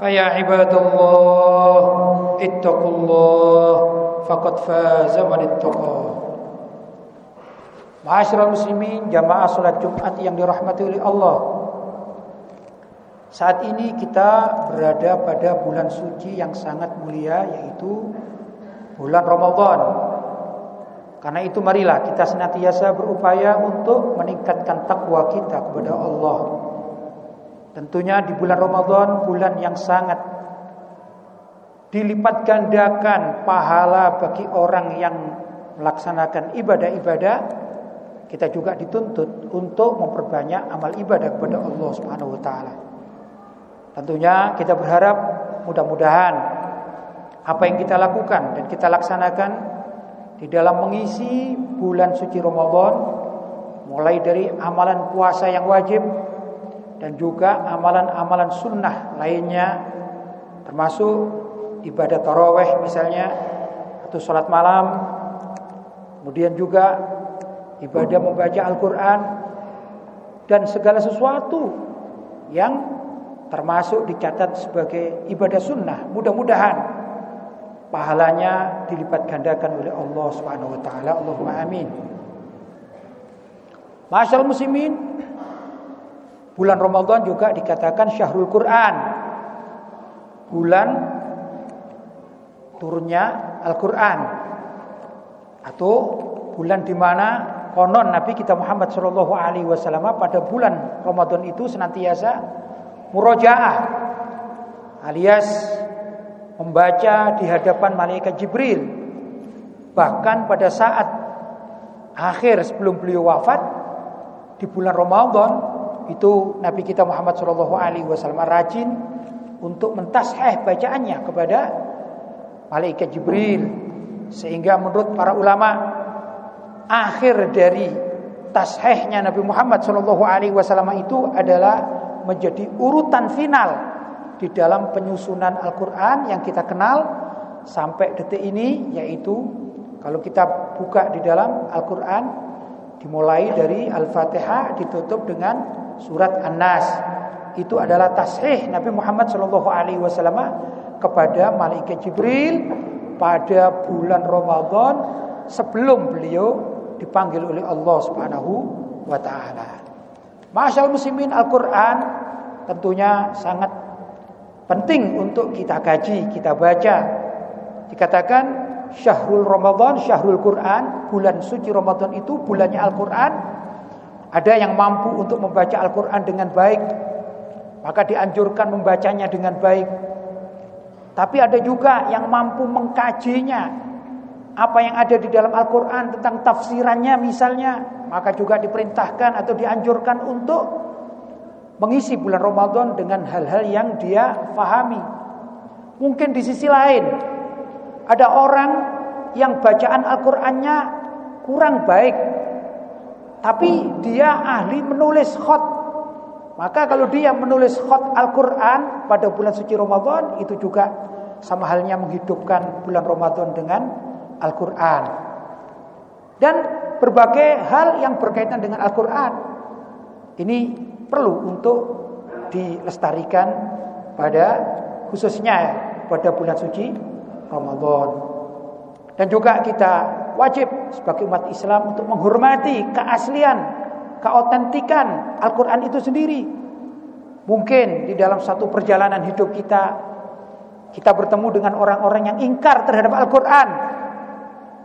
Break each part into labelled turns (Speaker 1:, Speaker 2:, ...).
Speaker 1: فيا عباد الله اتقوا الله فقد فاز من اتقى Ma'asyiral muslimin jamaah salat Jumat yang dirahmati oleh Allah Saat ini kita berada pada bulan suci yang sangat mulia yaitu bulan Ramadan Karena itu marilah kita senantiasa berupaya untuk meningkatkan takwa kita kepada Allah Tentunya di bulan Ramadan bulan yang sangat dilipat gandakan pahala bagi orang yang melaksanakan ibadah-ibadah kita juga dituntut untuk memperbanyak amal ibadah kepada Allah Subhanahu wa taala. Tentunya kita berharap mudah-mudahan apa yang kita lakukan dan kita laksanakan di dalam mengisi bulan suci Ramadan mulai dari amalan puasa yang wajib dan juga amalan-amalan sunnah lainnya termasuk ibadah taraweh misalnya atau sholat malam. Kemudian juga ibadah membaca Al-Quran dan segala sesuatu yang termasuk dicatat sebagai ibadah sunnah. Mudah-mudahan pahalanya dilipat gandakan oleh Allah Subhanahu wa taala. Allahumma amin. Masyaallah muslimin Bulan Ramadan juga dikatakan syahrul Quran. Bulan turunnya Al-Quran. Atau bulan di mana konon Nabi kita Muhammad wasallam pada bulan Ramadan itu senantiasa murojaah alias membaca di hadapan malaikat Jibril. Bahkan pada saat akhir sebelum beliau wafat di bulan Ramadan itu Nabi kita Muhammad Shallallahu Alaihi Wasallam rajin untuk mentasheh bacaannya kepada malaikat Jibril. Sehingga menurut para ulama akhir dari tashehnya Nabi Muhammad Shallallahu Alaihi Wasallam itu adalah menjadi urutan final di dalam penyusunan Al-Quran yang kita kenal sampai detik ini yaitu kalau kita buka di dalam Al-Quran dimulai dari Al-Fatihah ditutup dengan surat An-Nas itu adalah tasih Nabi Muhammad Shallallahu alaihi wasallam kepada malaikat Jibril pada bulan Ramadan sebelum beliau dipanggil oleh Allah Subhanahu wa taala. Masyaallah muslimin Al-Qur'an tentunya sangat penting untuk kita kaji, kita baca. Dikatakan Syahrul Ramadan, Syahrul Quran, bulan suci Ramadan itu bulannya Al-Qur'an. Ada yang mampu untuk membaca Al-Quran dengan baik Maka dianjurkan membacanya dengan baik. Tapi ada juga yang mampu mengkajinya Apa yang ada di dalam Al-Quran tentang tafsirannya misalnya Maka juga diperintahkan atau dianjurkan untuk Mengisi bulan Ramadan dengan hal-hal yang dia fahami. Mungkin di sisi lain Ada orang yang bacaan Al-Qurannya kurang baik tapi dia ahli menulis khot. Maka kalau dia menulis khot Al-Quran pada bulan suci Ramadan itu juga sama halnya menghidupkan bulan Ramadan dengan Al-Quran. Dan berbagai hal yang berkaitan dengan Al-Quran ini perlu untuk dilestarikan pada khususnya pada bulan suci Ramadan. Dan juga kita wajib sebagai umat Islam untuk menghormati keaslian, keautentikan Al-Quran itu sendiri. Mungkin di dalam satu perjalanan hidup kita Kita bertemu dengan orang-orang yang ingkar terhadap Al-Qur'an.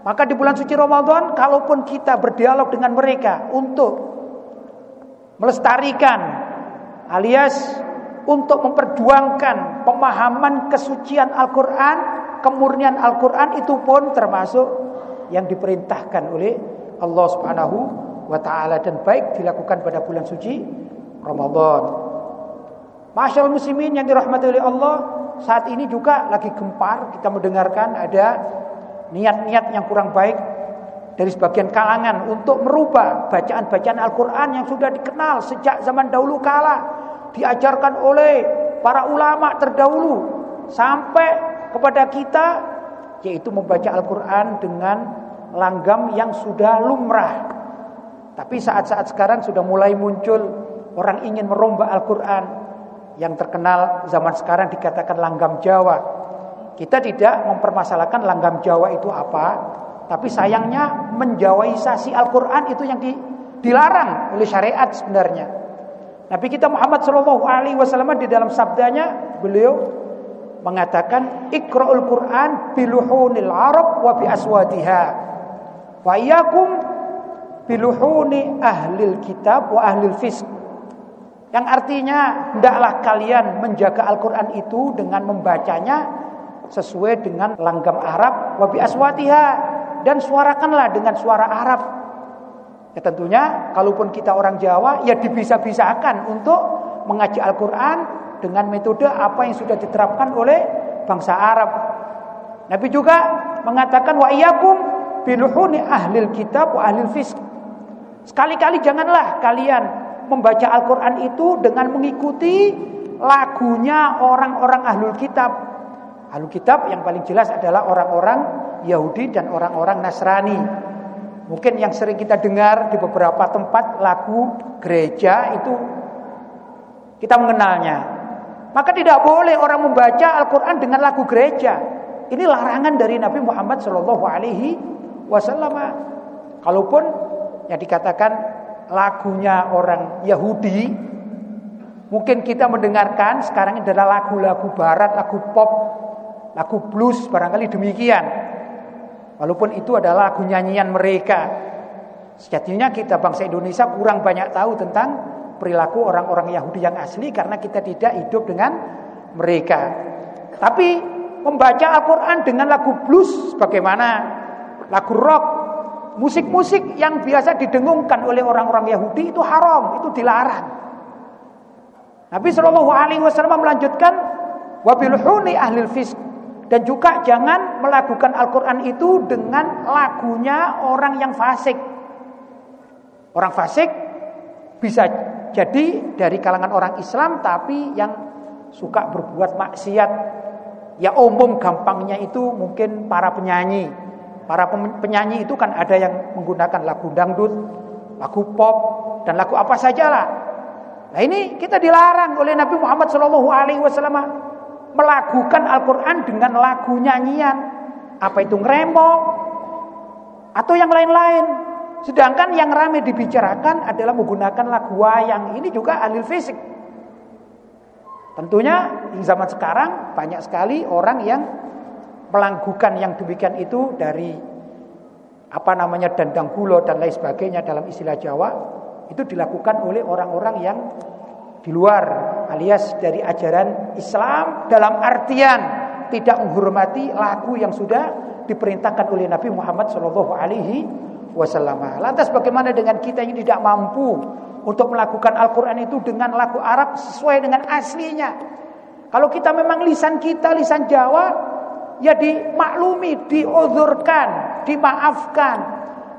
Speaker 1: Maka di bulan suci Ramadan kalaupun kita berdialog dengan mereka untuk melestarikan alias untuk memperjuangkan pemahaman kesucian Al-Qur'an, kemurnian Al-Qur'an itu pun termasuk yang diperintahkan oleh Allah Subhanahu wa taala dan baik dilakukan pada bulan suci Ramadan. Masyaallah muslimin yang dirahmati oleh Allah, saat ini juga lagi gempar kita mendengarkan ada niat-niat yang kurang baik dari sebagian kalangan untuk merubah bacaan-bacaan Al-Quran yang sudah dikenal sejak zaman dahulu kala diajarkan oleh para ulama terdahulu sampai kepada kita yaitu membaca Al-Quran dengan langgam yang sudah lumrah. Tapi saat-saat sekarang sudah mulai muncul orang ingin merombak Al-Quran. Yang terkenal zaman sekarang dikatakan langgam Jawa. Kita tidak mempermasalahkan langgam Jawa itu apa, tapi sayangnya menjawaisasi Al-Qur'an itu yang di, dilarang oleh syariat sebenarnya. Nabi kita Muhammad Shallallahu alaihi wasallam di dalam sabdanya beliau mengatakan Iqra'ul Qur'an biluhunil Arab wa bi aswadiha. Wa iyyakum biluhuni ahlil kitab wa ahlil fisq. Yang artinya hendaklah kalian menjaga Al-Qur'an itu dengan membacanya sesuai dengan langgam Arab wabi aswatiha dan suarakanlah dengan suara Arab. Ya tentunya kalaupun kita orang Jawa ya dibisa-bisakan untuk mengaji Al-Qur'an dengan metode apa yang sudah diterapkan oleh bangsa Arab. Nabi juga mengatakan wa iyyakum biluhuni ahlil kitab wa ahlil fisk. Sekali-kali janganlah kalian membaca Al-Qur'an itu dengan mengikuti lagunya orang-orang ahlul kitab Ahlu kitab yang paling jelas adalah orang-orang Yahudi dan orang-orang Nasrani. Mungkin yang sering kita dengar di beberapa tempat lagu gereja itu kita mengenalnya. Maka tidak boleh orang membaca Al-Quran dengan lagu gereja. Ini larangan dari Nabi Muhammad Shallallahu Alaihi Wasallam. Kalaupun yang dikatakan lagunya orang Yahudi, mungkin kita mendengarkan sekarang ini adalah lagu-lagu Barat, lagu pop lagu blues barangkali demikian. Walaupun itu adalah lagu nyanyian mereka. Sejatinya kita bangsa Indonesia kurang banyak tahu tentang perilaku orang-orang Yahudi yang asli karena kita tidak hidup dengan mereka. Tapi membaca Al-Quran dengan lagu blues bagaimana? Lagu rock, musik-musik yang biasa didengungkan oleh orang-orang Yahudi itu haram, itu dilarang. Nabi Shallallahu Alaihi Wasallam melanjutkan wabilhuni ahlil fisk dan juga jangan melakukan Al-Quran itu dengan lagunya orang yang fasik. Orang fasik bisa jadi dari kalangan orang Islam tapi yang suka berbuat maksiat. Ya umum gampangnya itu mungkin para penyanyi. Para penyanyi itu kan ada yang menggunakan lagu dangdut, lagu pop, dan lagu apa sajalah. Nah ini kita dilarang oleh Nabi Muhammad SAW melakukan Al-Quran dengan lagu nyanyian. Apa itu ngremo atau yang lain-lain. Sedangkan yang ramai dibicarakan adalah menggunakan lagu wayang. Ini juga alil fisik. Tentunya di zaman sekarang banyak sekali orang yang melakukan yang demikian itu dari apa namanya dandang gulo dan lain sebagainya dalam istilah Jawa itu dilakukan oleh orang-orang yang di luar alias dari ajaran Islam dalam artian tidak menghormati lagu yang sudah diperintahkan oleh Nabi Muhammad Shallallahu Alaihi Wasallam. Lantas bagaimana dengan kita yang tidak mampu untuk melakukan Al-Quran itu dengan lagu Arab sesuai dengan aslinya? Kalau kita memang lisan kita lisan Jawa, ya dimaklumi, diuzurkan, dimaafkan.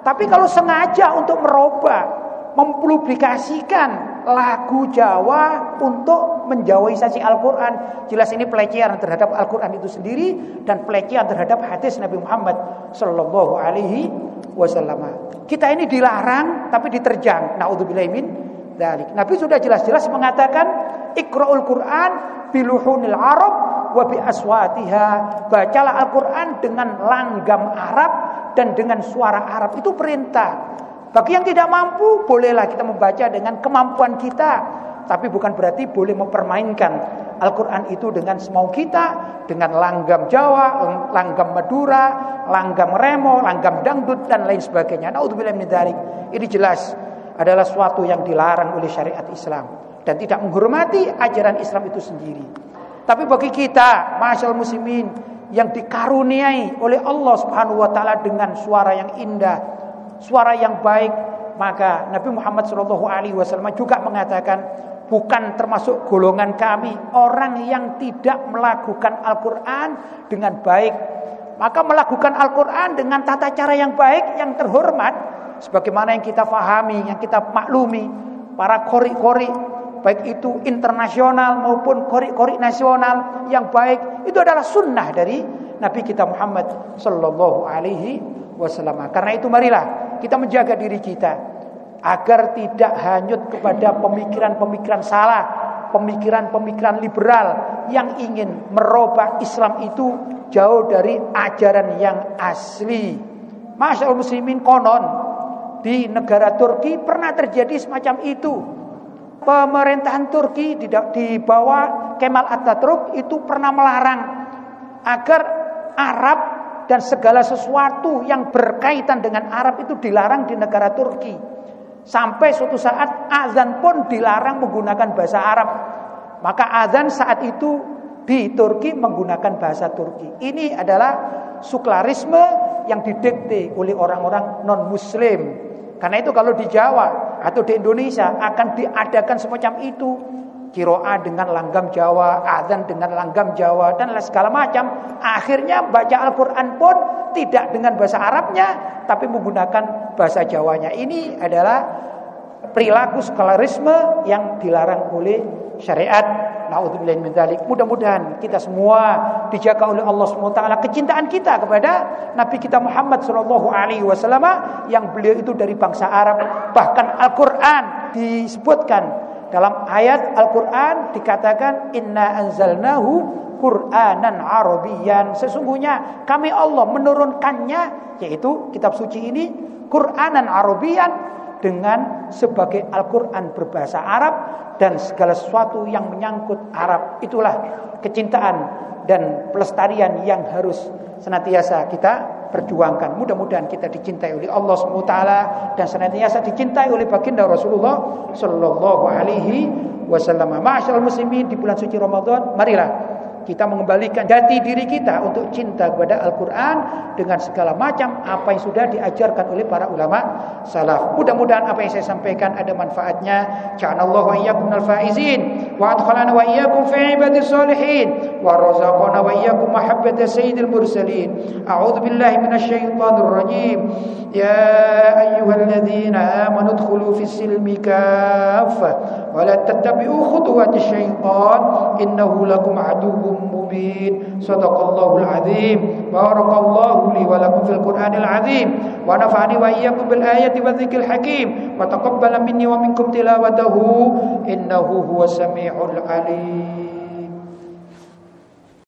Speaker 1: Tapi kalau sengaja untuk merubah mempublikasikan lagu Jawa untuk menjawaisasi Al-Quran. Jelas ini pelecehan terhadap Al-Quran itu sendiri dan pelecehan terhadap hadis Nabi Muhammad Sallallahu Alaihi Wasallam. Kita ini dilarang tapi diterjang. Naudzubillahimin dalik. Nabi sudah jelas-jelas mengatakan Iqra'ul Quran biluhunil Arab wa bi aswatiha. Bacalah Al-Quran dengan langgam Arab dan dengan suara Arab. Itu perintah. Bagi yang tidak mampu, bolehlah kita membaca dengan kemampuan kita. tapi bukan berarti boleh mempermainkan Al-Quran itu dengan semau kita, dengan langgam Jawa, langgam Madura, langgam Remo, langgam Dangdut dan lain sebagainya. Ini jelas adalah suatu yang dilarang oleh syariat Islam dan tidak menghormati ajaran Islam itu sendiri. Tapi bagi kita, masyaallah muslimin yang dikaruniai oleh Allah Subhanahu wa taala dengan suara yang indah, suara yang baik, maka Nabi Muhammad Shallallahu alaihi wasallam juga mengatakan bukan termasuk golongan kami orang yang tidak melakukan Al-Qur'an dengan baik. Maka melakukan Al-Qur'an dengan tata cara yang baik, yang terhormat sebagaimana yang kita fahami, yang kita maklumi para kori-kori baik itu internasional maupun kori-kori nasional yang baik itu adalah sunnah dari Nabi kita Muhammad Sallallahu Alaihi Wasallam. Karena itu marilah kita menjaga diri kita agar tidak hanyut kepada pemikiran-pemikiran salah, pemikiran-pemikiran liberal yang ingin merubah Islam itu jauh dari ajaran yang asli. Masya Allah muslimin konon di negara Turki pernah terjadi semacam itu pemerintahan Turki di bawah Kemal Atatürk itu pernah melarang agar Arab dan segala sesuatu yang berkaitan dengan Arab itu dilarang di negara Turki. Sampai suatu saat azan pun dilarang menggunakan bahasa Arab. Maka azan saat itu di Turki menggunakan bahasa Turki. Ini adalah suklarisme yang didikte oleh orang-orang non-muslim. Karena itu kalau di Jawa atau di Indonesia akan diadakan semacam itu. Kiroa dengan langgam Jawa, azan dengan langgam Jawa dan segala macam. Akhirnya baca Al-Quran pun tidak dengan bahasa Arabnya, tapi menggunakan bahasa Jawanya. Ini adalah perilaku skolarisme yang dilarang oleh syariat. Mudah-mudahan kita semua dijaga oleh Allah SWT kecintaan kita kepada Nabi kita Muhammad wasallam yang beliau itu dari bangsa Arab. Bahkan Al-Qur'an disebutkan dalam ayat Al-Qur'an dikatakan inna anzalnahu Qur'anan Arabian. Sesungguhnya kami Allah menurunkannya yaitu kitab suci ini Qur'anan Arabian dengan sebagai Al-Quran berbahasa Arab dan segala sesuatu yang menyangkut Arab. Itulah kecintaan dan pelestarian yang harus senantiasa kita perjuangkan. Mudah-mudahan kita dicintai oleh Allah SWT dan senantiasa dicintai oleh baginda Rasulullah Sallallahu Alaihi Wasallam. Masyaallah muslimin di bulan suci Ramadan, marilah kita mengembalikan jati diri kita untuk cinta kepada Al-Quran dengan segala macam apa yang sudah diajarkan oleh para ulama salaf. Mudah-mudahan apa yang saya sampaikan ada manfaatnya. Ja'alallahu wa iyyakum al-faizin wa adkhalana wa iyyakum fi ibadis salihin wa razaqana wa iyyakum mahabbata sayyidil mursalin. A'udzu billahi minasyaitonir rajim. Ya ayyuhalladzina amanu adkhulu fis silmi kaffah wa la tattabi'u khutuwatis syaitan innahu lakum aduwwun مبين. صدق الله العظيم. بارك الله لي ولكم في القرآن العظيم. ونفعني وإياكم بالآية والذكر الحكيم. وتقبل مني ومنكم تلاوته. إنه هو السميع العليم.